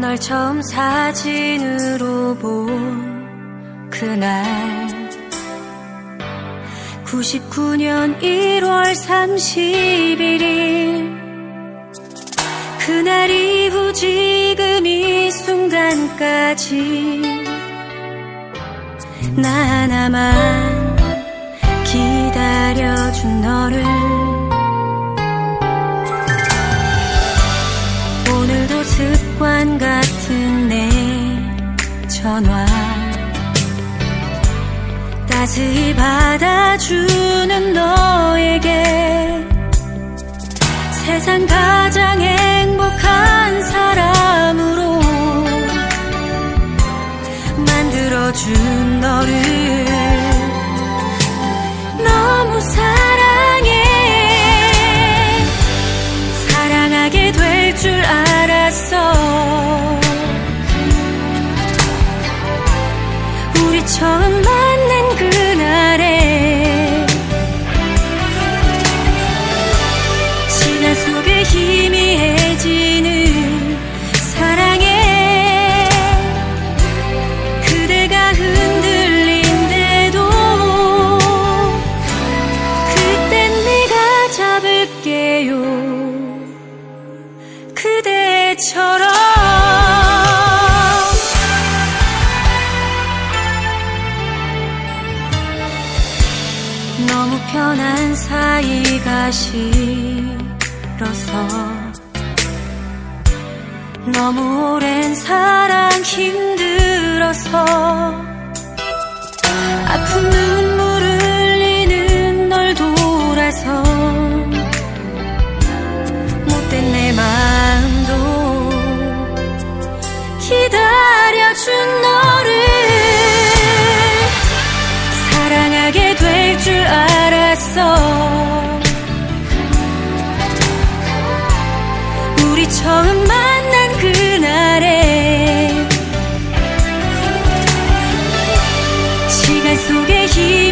널 처음 사진으로 본 그날. 99년 1월 31일 그날 이후 지금 이 순간까지 나 하나만 기다려준 너를 전화. 따스히 받아주는 너에게 세상 가장 행복한 사람으로 만들어준 너를 편한 사이가 싫어서 너무 오랜 사랑 힘들 처음 만난 그날에 시간 속에 힘